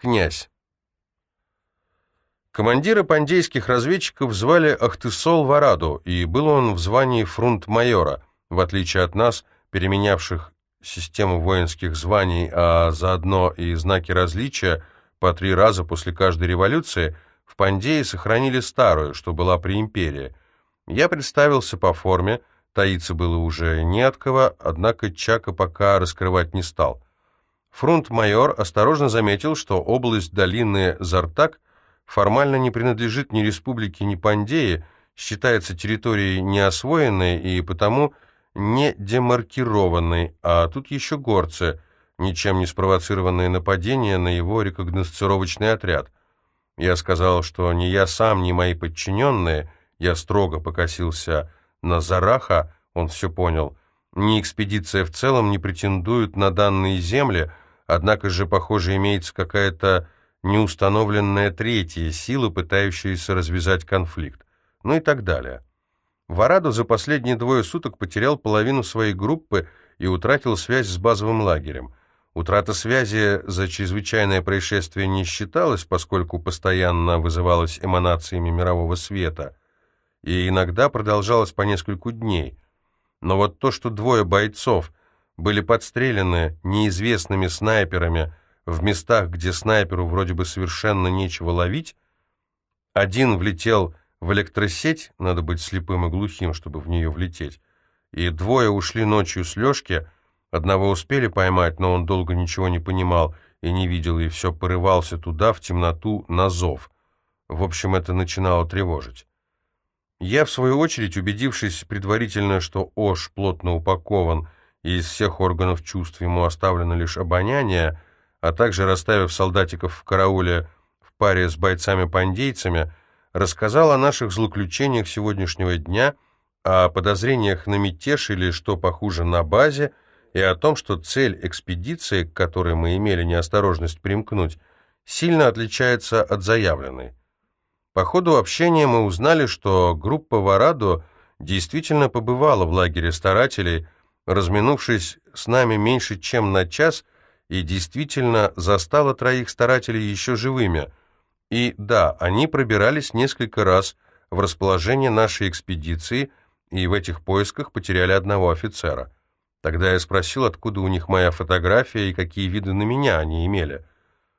Князь. Командира пандейских разведчиков звали Ахтысол Вараду, и был он в звании фрунт-майора, в отличие от нас, переменявших систему воинских званий, а заодно и знаки различия по три раза после каждой революции, в Пандее сохранили старую, что была при империи. Я представился по форме, таиться было уже не от кого, однако Чака пока раскрывать не стал. Фрунт-майор осторожно заметил, что область долины Зартак – формально не принадлежит ни республике, ни Пандее, считается территорией неосвоенной и потому не демаркированной, а тут еще горцы, ничем не спровоцированные нападения на его рекогносцировочный отряд. Я сказал, что ни я сам, ни мои подчиненные, я строго покосился на Зараха, он все понял, ни экспедиция в целом не претендуют на данные земли, однако же, похоже, имеется какая-то неустановленная третья сила, пытающаяся развязать конфликт, ну и так далее. Варадо за последние двое суток потерял половину своей группы и утратил связь с базовым лагерем. Утрата связи за чрезвычайное происшествие не считалась, поскольку постоянно вызывалась эманациями мирового света, и иногда продолжалась по нескольку дней. Но вот то, что двое бойцов были подстрелены неизвестными снайперами, в местах, где снайперу вроде бы совершенно нечего ловить. Один влетел в электросеть, надо быть слепым и глухим, чтобы в нее влететь, и двое ушли ночью с Лешки, одного успели поймать, но он долго ничего не понимал и не видел, и все порывался туда, в темноту, на зов. В общем, это начинало тревожить. Я, в свою очередь, убедившись предварительно, что Ош плотно упакован, и из всех органов чувств ему оставлено лишь обоняние, а также расставив солдатиков в карауле в паре с бойцами-пандейцами, рассказал о наших злоключениях сегодняшнего дня, о подозрениях на мятеж или, что похуже, на базе, и о том, что цель экспедиции, к которой мы имели неосторожность примкнуть, сильно отличается от заявленной. По ходу общения мы узнали, что группа Варадо действительно побывала в лагере старателей, разминувшись с нами меньше чем на час – и действительно застала троих старателей еще живыми. И да, они пробирались несколько раз в расположение нашей экспедиции и в этих поисках потеряли одного офицера. Тогда я спросил, откуда у них моя фотография и какие виды на меня они имели.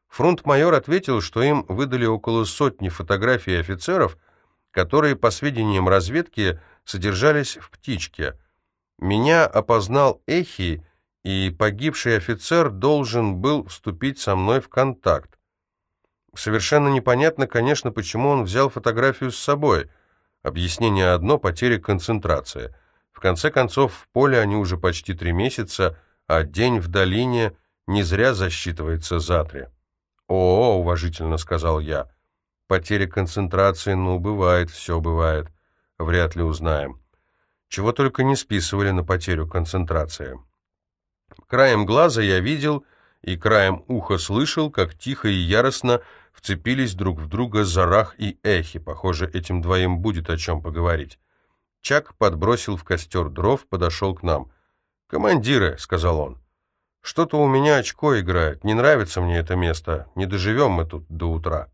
Фронт-майор ответил, что им выдали около сотни фотографий офицеров, которые, по сведениям разведки, содержались в «Птичке». Меня опознал Эхи и погибший офицер должен был вступить со мной в контакт. Совершенно непонятно, конечно, почему он взял фотографию с собой. Объяснение одно — потеря концентрации. В конце концов, в поле они уже почти три месяца, а день в долине не зря засчитывается за три. «О, — уважительно сказал я, — потеря концентрации, ну, бывает, все бывает. Вряд ли узнаем. Чего только не списывали на потерю концентрации». Краем глаза я видел и краем уха слышал, как тихо и яростно вцепились друг в друга Зарах и Эхи. Похоже, этим двоим будет о чем поговорить. Чак подбросил в костер дров, подошел к нам. «Командиры», — сказал он, — «что-то у меня очко играет, не нравится мне это место, не доживем мы тут до утра».